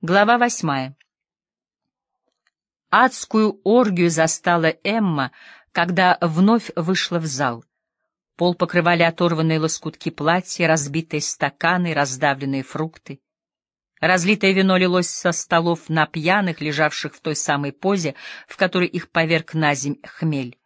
Глава восьмая. Адскую оргию застала Эмма, когда вновь вышла в зал. Пол покрывали оторванные лоскутки платья, разбитые стаканы, раздавленные фрукты. Разлитое вино лилось со столов на пьяных, лежавших в той самой позе, в которой их поверг на земь хмель.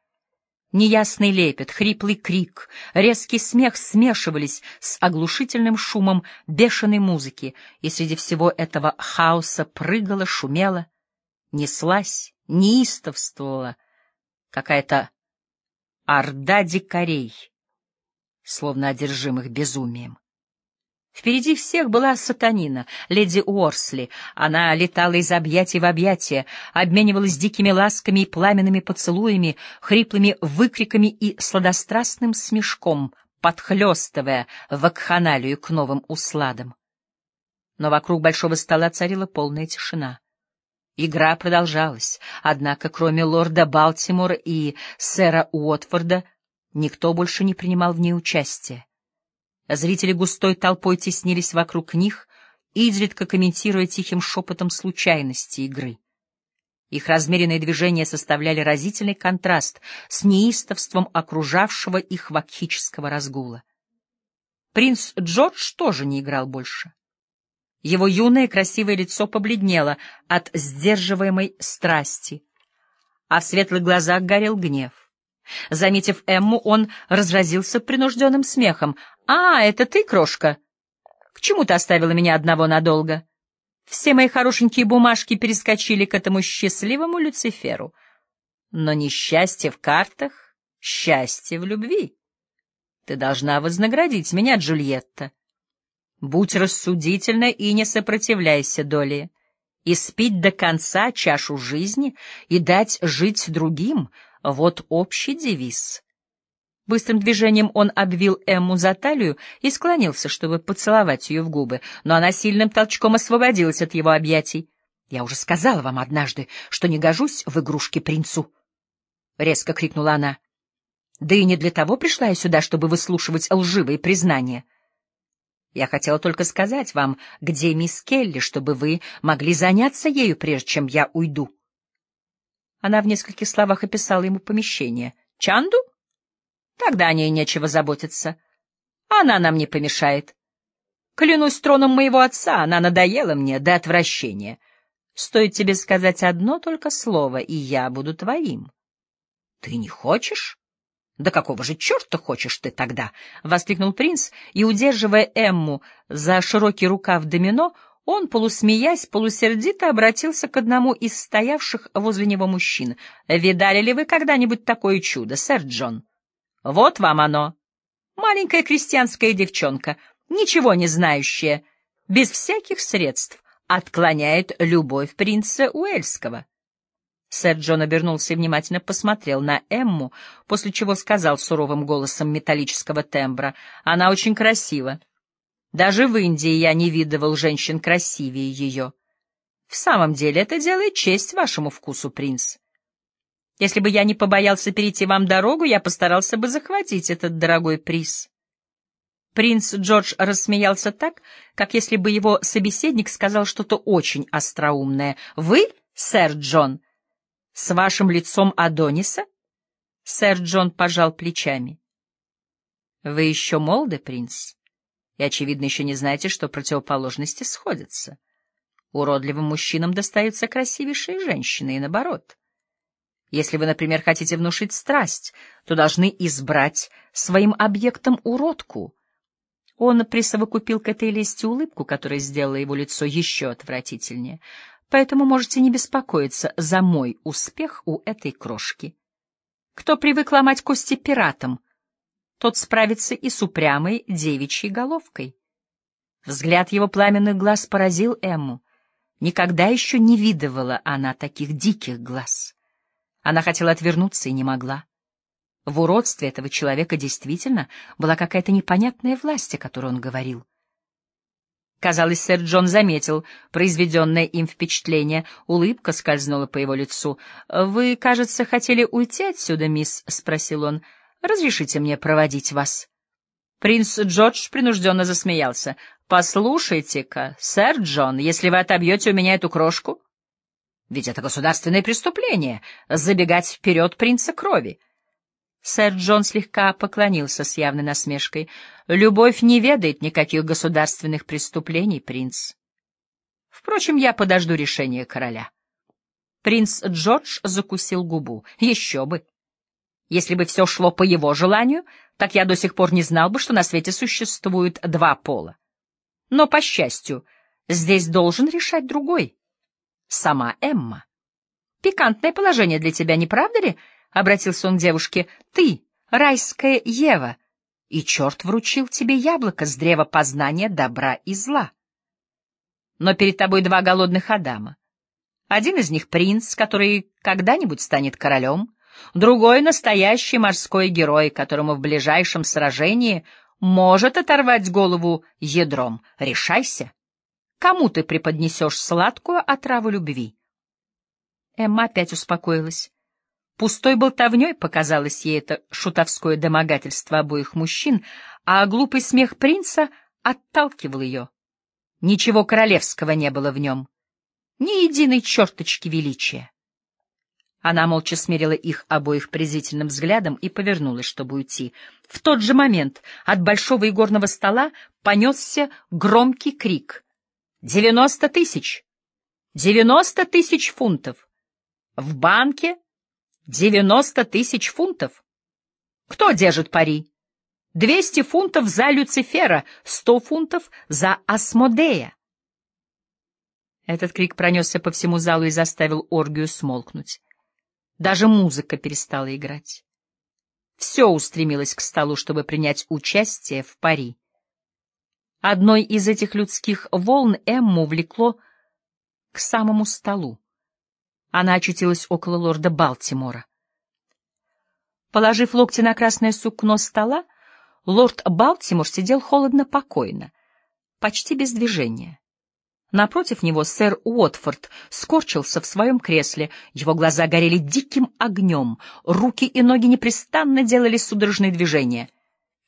Неясный лепет, хриплый крик, резкий смех смешивались с оглушительным шумом бешеной музыки, и среди всего этого хаоса прыгала, шумела, неслась, неистовствовала какая-то орда дикарей, словно одержимых безумием. Впереди всех была сатанина, леди Уорсли. Она летала из объятий в объятия, обменивалась дикими ласками и пламенными поцелуями, хриплыми выкриками и сладострастным смешком, подхлестывая вакханалию к новым усладам. Но вокруг большого стола царила полная тишина. Игра продолжалась, однако кроме лорда Балтимора и сэра Уотфорда никто больше не принимал в ней участия. Зрители густой толпой теснились вокруг них, изредка комментируя тихим шепотом случайности игры. Их размеренные движения составляли разительный контраст с неистовством окружавшего их вакхического разгула. Принц Джордж тоже не играл больше. Его юное красивое лицо побледнело от сдерживаемой страсти, а в светлых глазах горел гнев. Заметив Эмму, он разразился принужденным смехом. «А, это ты, крошка? К чему ты оставила меня одного надолго?» Все мои хорошенькие бумажки перескочили к этому счастливому Люциферу. Но несчастье в картах, счастье в любви. Ты должна вознаградить меня, Джульетта. Будь рассудительна и не сопротивляйся доле. И спить до конца чашу жизни и дать жить другим — вот общий девиз. Быстрым движением он обвил Эмму за талию и склонился, чтобы поцеловать ее в губы, но она сильным толчком освободилась от его объятий. — Я уже сказала вам однажды, что не гожусь в игрушки принцу, — резко крикнула она. — Да и не для того пришла я сюда, чтобы выслушивать лживые признания. Я хотела только сказать вам, где мисс Келли, чтобы вы могли заняться ею, прежде чем я уйду. Она в нескольких словах описала ему помещение. «Чанду? Тогда о ней нечего заботиться. Она нам не помешает. Клянусь троном моего отца, она надоела мне до отвращения. Стоит тебе сказать одно только слово, и я буду твоим». «Ты не хочешь?» «Да какого же черта хочешь ты тогда?» — воскликнул принц, и, удерживая Эмму за широкий рукав домино, он, полусмеясь, полусердито обратился к одному из стоявших возле него мужчин. «Видали ли вы когда-нибудь такое чудо, сэр Джон? Вот вам оно. Маленькая крестьянская девчонка, ничего не знающая, без всяких средств, отклоняет любовь принца Уэльского». Сэр Джон обернулся и внимательно посмотрел на Эмму, после чего сказал суровым голосом металлического тембра, «Она очень красива». Даже в Индии я не видывал женщин красивее ее. В самом деле это делает честь вашему вкусу, принц. Если бы я не побоялся перейти вам дорогу, я постарался бы захватить этот дорогой приз. Принц Джордж рассмеялся так, как если бы его собеседник сказал что-то очень остроумное. «Вы, сэр Джон, с вашим лицом Адониса?» Сэр Джон пожал плечами. «Вы еще молоды, принц?» И, очевидно, еще не знаете, что противоположности сходятся. Уродливым мужчинам достаются красивейшие женщины, и наоборот. Если вы, например, хотите внушить страсть, то должны избрать своим объектом уродку. Он присовокупил к этой лести улыбку, которая сделала его лицо еще отвратительнее. Поэтому можете не беспокоиться за мой успех у этой крошки. Кто привык ломать кости пиратам — тот справится и с упрямой девичьей головкой. Взгляд его пламенных глаз поразил Эмму. Никогда еще не видывала она таких диких глаз. Она хотела отвернуться и не могла. В уродстве этого человека действительно была какая-то непонятная власть, о которой он говорил. Казалось, сэр Джон заметил произведенное им впечатление. Улыбка скользнула по его лицу. — Вы, кажется, хотели уйти отсюда, мисс? — спросил он. — Разрешите мне проводить вас? Принц Джордж принужденно засмеялся. «Послушайте-ка, сэр Джон, если вы отобьете у меня эту крошку...» «Ведь это государственное преступление — забегать вперед принца крови». Сэр Джон слегка поклонился с явной насмешкой. «Любовь не ведает никаких государственных преступлений, принц. Впрочем, я подожду решения короля». Принц Джордж закусил губу. «Еще бы! Если бы все шло по его желанию, так я до сих пор не знал бы, что на свете существует два пола. Но, по счастью, здесь должен решать другой. Сама Эмма. Пикантное положение для тебя, не правда ли?» — обратился он к девушке, — ты, райская Ева, и черт вручил тебе яблоко с древа познания добра и зла. Но перед тобой два голодных Адама. Один из них — принц, который когда-нибудь станет королем, другой — настоящий морской герой, которому в ближайшем сражении может оторвать голову ядром. Решайся. Кому ты преподнесешь сладкую отраву любви? Эмма опять успокоилась. Пустой болтовней показалось ей это шутовское домогательство обоих мужчин, а глупый смех принца отталкивал ее. Ничего королевского не было в нем, ни единой черточки величия. Она молча смерила их обоих презрительным взглядом и повернулась, чтобы уйти. В тот же момент от большого игорного стола понесся громкий крик. «Девяносто тысяч! Девяносто тысяч фунтов! В банке Девяносто тысяч фунтов. Кто держит пари? Двести фунтов за Люцифера, сто фунтов за Асмодея. Этот крик пронесся по всему залу и заставил оргию смолкнуть. Даже музыка перестала играть. Все устремилось к столу, чтобы принять участие в пари. Одной из этих людских волн Эмму влекло к самому столу. Она очутилась около лорда Балтимора. Положив локти на красное сукно стола, лорд Балтимор сидел холодно-покойно, почти без движения. Напротив него сэр Уотфорд скорчился в своем кресле, его глаза горели диким огнем, руки и ноги непрестанно делали судорожные движения.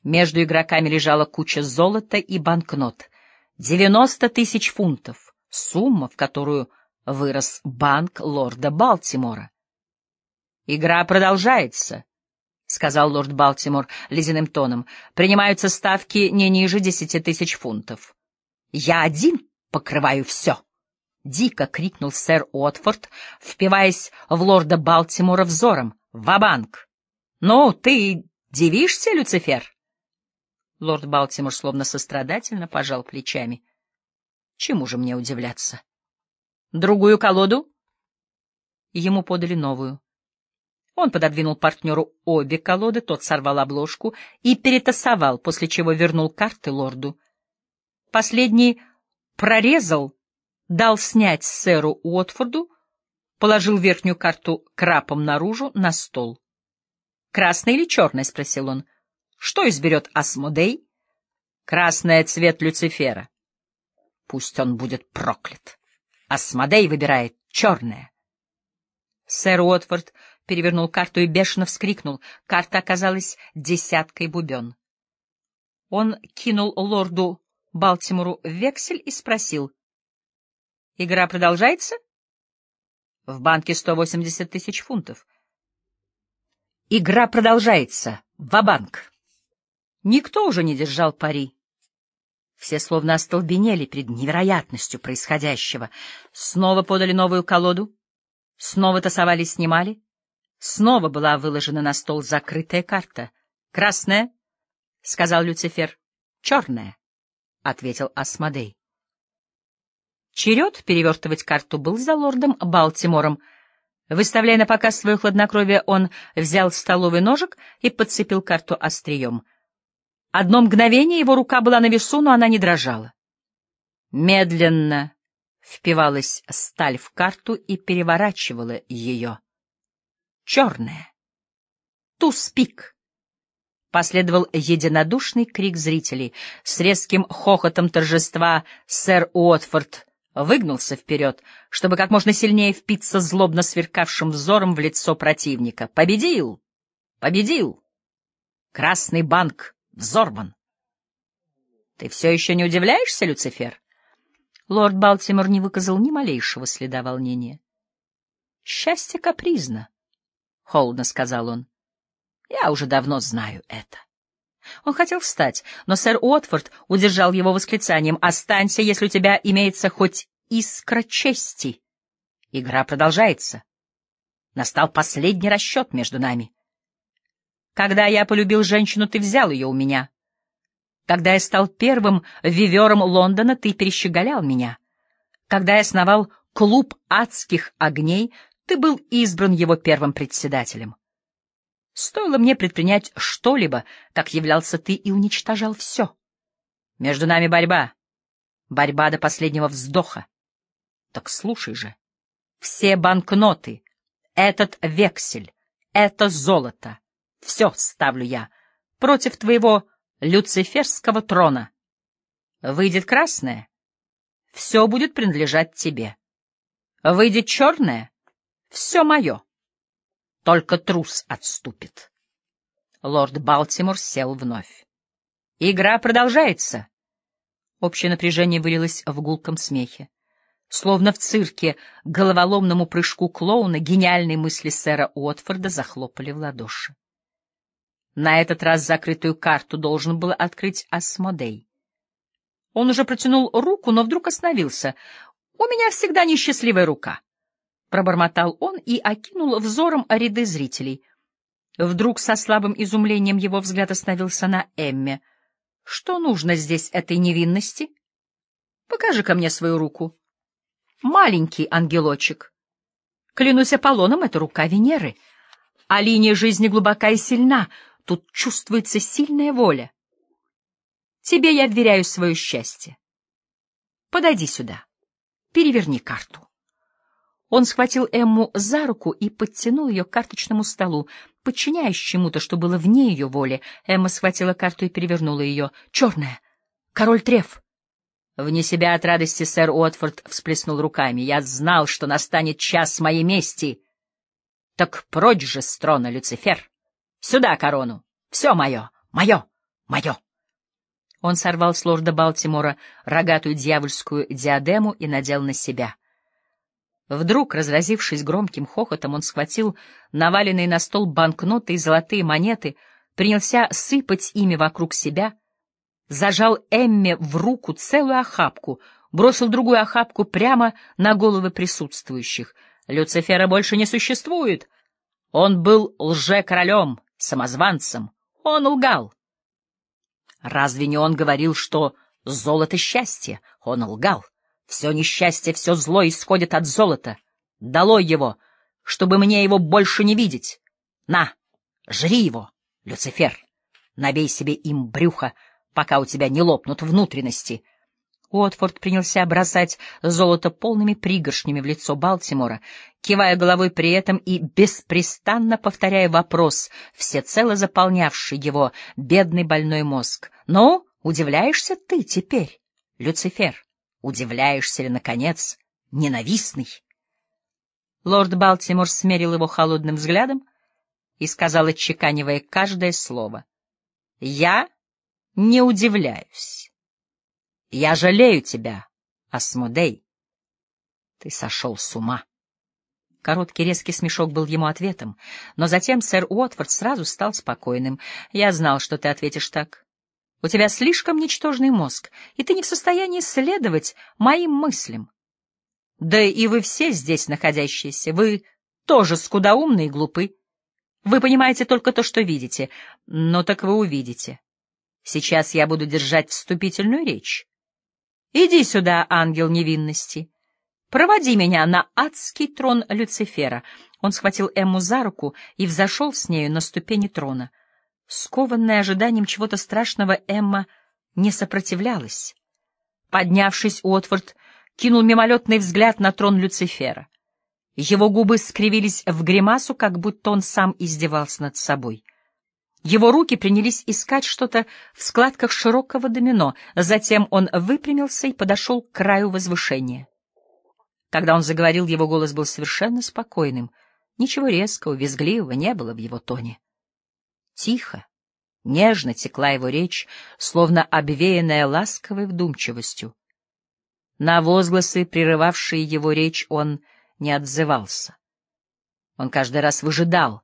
Между игроками лежала куча золота и банкнот. Девяносто тысяч фунтов, сумма, в которую вырос банк лорда Балтимора. «Игра продолжается», — сказал лорд Балтимор ледяным тоном. «Принимаются ставки не ниже десяти тысяч фунтов». «Я один покрываю все!» — дико крикнул сэр Уотфорд, впиваясь в лорда Балтимора взором. «Ва-банк! Ну, ты дивишься, Люцифер?» Лорд Балтимор словно сострадательно пожал плечами. «Чему же мне удивляться?» Другую колоду? Ему подали новую. Он пододвинул партнеру обе колоды, тот сорвал обложку и перетасовал, после чего вернул карты лорду. Последний прорезал, дал снять сэру Уотфорду, положил верхнюю карту крапом наружу на стол. «Красная или черная?» — спросил он. «Что изберет Асмодей?» «Красная — цвет Люцифера». «Пусть он будет проклят!» Асмодей выбирает черное. Сэр Уотфорд перевернул карту и бешено вскрикнул. Карта оказалась десяткой бубен. Он кинул лорду Балтимору вексель и спросил. — Игра продолжается? — В банке 180 тысяч фунтов. — Игра продолжается. Ва-банк. Никто уже не держал пари. Все словно остолбенели перед невероятностью происходящего. Снова подали новую колоду, снова тасовали снимали. Снова была выложена на стол закрытая карта. «Красная?» — сказал Люцифер. «Черная», — ответил Асмодей. Черед перевертывать карту был за лордом Балтимором. Выставляя на показ свое хладнокровие, он взял столовый ножик и подцепил карту острием — Одно мгновение его рука была на весу, но она не дрожала. Медленно впивалась сталь в карту и переворачивала ее. Черная. Туз-пик. Последовал единодушный крик зрителей. С резким хохотом торжества сэр Уотфорд выгнулся вперед, чтобы как можно сильнее впиться злобно сверкавшим взором в лицо противника. «Победил! Победил! Красный банк!» взорван. Ты все еще не удивляешься, Люцифер? Лорд Балтимор не выказал ни малейшего следа волнения. Счастье капризно, — холодно сказал он. Я уже давно знаю это. Он хотел встать, но сэр Уотфорд удержал его восклицанием «Останься, если у тебя имеется хоть искра чести». Игра продолжается. Настал последний расчет между нами. Когда я полюбил женщину, ты взял ее у меня. Когда я стал первым вивером Лондона, ты перещеголял меня. Когда я основал клуб адских огней, ты был избран его первым председателем. Стоило мне предпринять что-либо, как являлся ты и уничтожал все. Между нами борьба. Борьба до последнего вздоха. Так слушай же. Все банкноты, этот вексель, это золото, все ставлю я против твоего люциферского трона. Выйдет красное, все будет принадлежать тебе. Выйдет черное, все мое. Только трус отступит. Лорд Балтимор сел вновь. Игра продолжается. Общее напряжение вылилось в гулком смехе. Словно в цирке головоломному прыжку клоуна гениальные мысли сэра Уотфорда захлопали в ладоши. На этот раз закрытую карту должен был открыть Асмодей. Он уже протянул руку, но вдруг остановился. «У меня всегда несчастливая рука пробормотал он и окинул взором ряды зрителей. Вдруг со слабым изумлением его взгляд остановился на Эмме. Что нужно здесь этой невинности? Покажи-ка мне свою руку. Маленький ангелочек. Клянусь Аполлоном, это рука Венеры. А линия жизни глубока и сильна. Тут чувствуется сильная воля. Тебе я вверяю свое счастье. Подойди сюда. Переверни карту. Он схватил Эмму за руку и подтянул ее к карточному столу, подчиняясь чему-то, что было вне ее воли. Эмма схватила карту и перевернула ее. «Черная! Король Треф!» Вне себя от радости сэр Уотфорд всплеснул руками. «Я знал, что настанет час моей мести!» «Так прочь же с трона, Люцифер! Сюда корону! Все мое! Мое! Мое!» Он сорвал с лорда Балтимора рогатую дьявольскую диадему и надел на себя — Вдруг, разразившись громким хохотом, он схватил наваленные на стол банкноты и золотые монеты, принялся сыпать ими вокруг себя, зажал Эмме в руку целую охапку, бросил другую охапку прямо на головы присутствующих. Люцифера больше не существует. Он был лже-королем, самозванцем. Он лгал. Разве не он говорил, что золото — счастье? Он лгал. Все несчастье, все зло исходит от золота. Долой его, чтобы мне его больше не видеть. На, жри его, Люцифер. Набей себе им брюхо, пока у тебя не лопнут внутренности. Уотфорд принялся бросать золото полными пригоршнями в лицо Балтимора, кивая головой при этом и беспрестанно повторяя вопрос, всецело заполнявший его бедный больной мозг. «Ну, удивляешься ты теперь, Люцифер?» Удивляешься ли, наконец, ненавистный? Лорд Балтимор смерил его холодным взглядом и сказал, отчеканивая каждое слово, «Я не удивляюсь. Я жалею тебя, Асмодей. Ты сошел с ума». Короткий резкий смешок был ему ответом, но затем сэр Уотфорд сразу стал спокойным. «Я знал, что ты ответишь так. У тебя слишком ничтожный мозг, и ты не в состоянии следовать моим мыслям. Да и вы все здесь находящиеся, вы тоже скудоумны и глупы. Вы понимаете только то, что видите, но так вы увидите. Сейчас я буду держать вступительную речь. Иди сюда, ангел невинности. Проводи меня на адский трон Люцифера. Он схватил Эмму за руку и взошел с нею на ступени трона. Скованная ожиданием чего-то страшного, Эмма не сопротивлялась. Поднявшись, Уотфорд кинул мимолетный взгляд на трон Люцифера. Его губы скривились в гримасу, как будто он сам издевался над собой. Его руки принялись искать что-то в складках широкого домино, затем он выпрямился и подошел к краю возвышения. Когда он заговорил, его голос был совершенно спокойным. Ничего резкого, визгливого не было в его тоне. Тихо, Нежно текла его речь, словно обвеянная ласковой вдумчивостью. На возгласы, прерывавшие его речь, он не отзывался. Он каждый раз выжидал,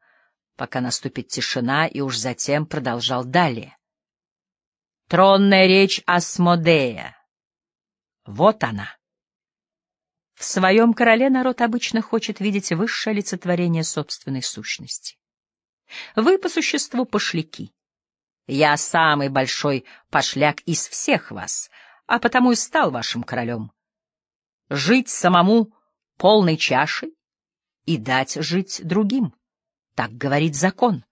пока наступит тишина, и уж затем продолжал далее. Тронная речь Асмодея. Вот она. В своем короле народ обычно хочет видеть высшее олицетворение собственной сущности. Вы по существу пошляки. Я самый большой пошляк из всех вас, а потому и стал вашим королем. Жить самому полной чашей и дать жить другим. Так говорит закон.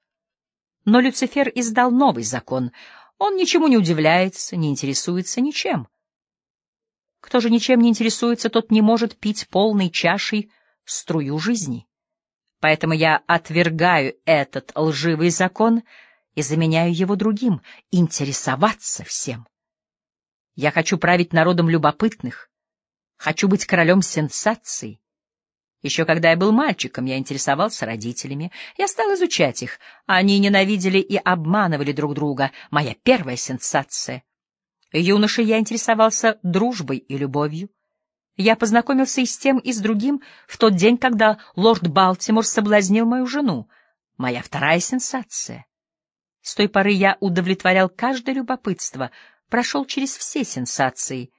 Но Люцифер издал новый закон. Он ничему не удивляется, не интересуется ничем. Кто же ничем не интересуется, тот не может пить полной чашей струю жизни. Поэтому я отвергаю этот лживый закон — и заменяю его другим — интересоваться всем. Я хочу править народом любопытных, хочу быть королем сенсаций. Еще когда я был мальчиком, я интересовался родителями, я стал изучать их. Они ненавидели и обманывали друг друга. Моя первая сенсация. Юношей я интересовался дружбой и любовью. Я познакомился и с тем, и с другим в тот день, когда лорд Балтимор соблазнил мою жену. Моя вторая сенсация. С той поры я удовлетворял каждое любопытство, прошел через все сенсации.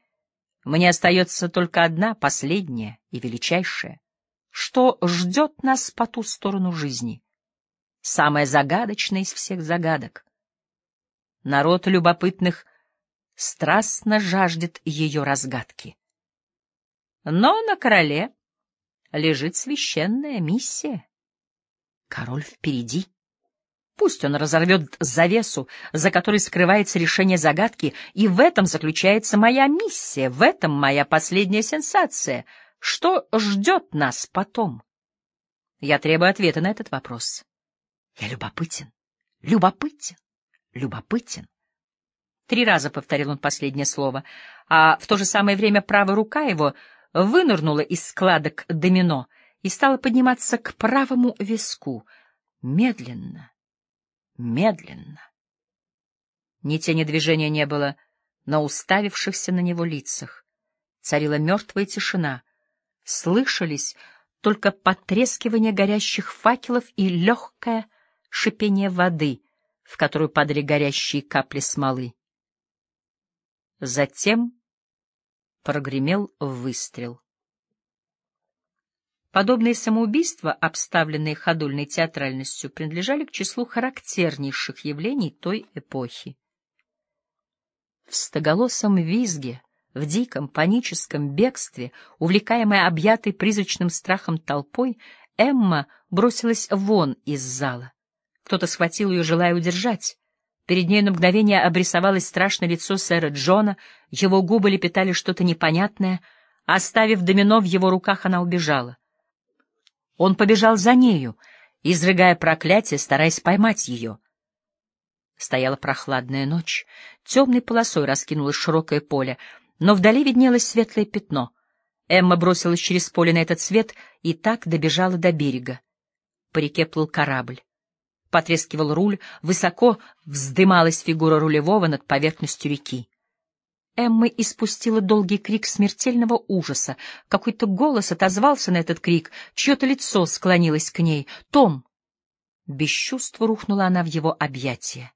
Мне остается только одна, последняя и величайшая. Что ждет нас по ту сторону жизни? Самая загадочная из всех загадок. Народ любопытных страстно жаждет ее разгадки. Но на короле лежит священная миссия. Король впереди. Пусть он разорвет завесу, за которой скрывается решение загадки, и в этом заключается моя миссия, в этом моя последняя сенсация. Что ждет нас потом? Я требую ответа на этот вопрос. Я любопытен, любопытен, любопытен. Три раза повторил он последнее слово, а в то же самое время правая рука его вынырнула из складок домино и стала подниматься к правому виску, медленно медленно. Ни тени движения не было на уставившихся на него лицах. Царила мертвая тишина. Слышались только потрескивание горящих факелов и легкое шипение воды, в которую падали горящие капли смолы. Затем прогремел выстрел. Подобные самоубийства, обставленные ходульной театральностью, принадлежали к числу характернейших явлений той эпохи. В стоголосом визге, в диком паническом бегстве, увлекаемая объятой призрачным страхом толпой, Эмма бросилась вон из зала. Кто-то схватил ее, желая удержать. Перед ней на мгновение обрисовалось страшное лицо сэра Джона, его губы лепетали что-то непонятное. Оставив домино в его руках, она убежала. Он побежал за нею, изрыгая проклятие, стараясь поймать ее. Стояла прохладная ночь, темной полосой раскинулось широкое поле, но вдали виднелось светлое пятно. Эмма бросилась через поле на этот свет и так добежала до берега. По реке плыл корабль. Потрескивал руль, высоко вздымалась фигура рулевого над поверхностью реки. Эмма испустила долгий крик смертельного ужаса. Какой-то голос отозвался на этот крик, чье-то лицо склонилось к ней. «Том!» Без чувства рухнула она в его объятия.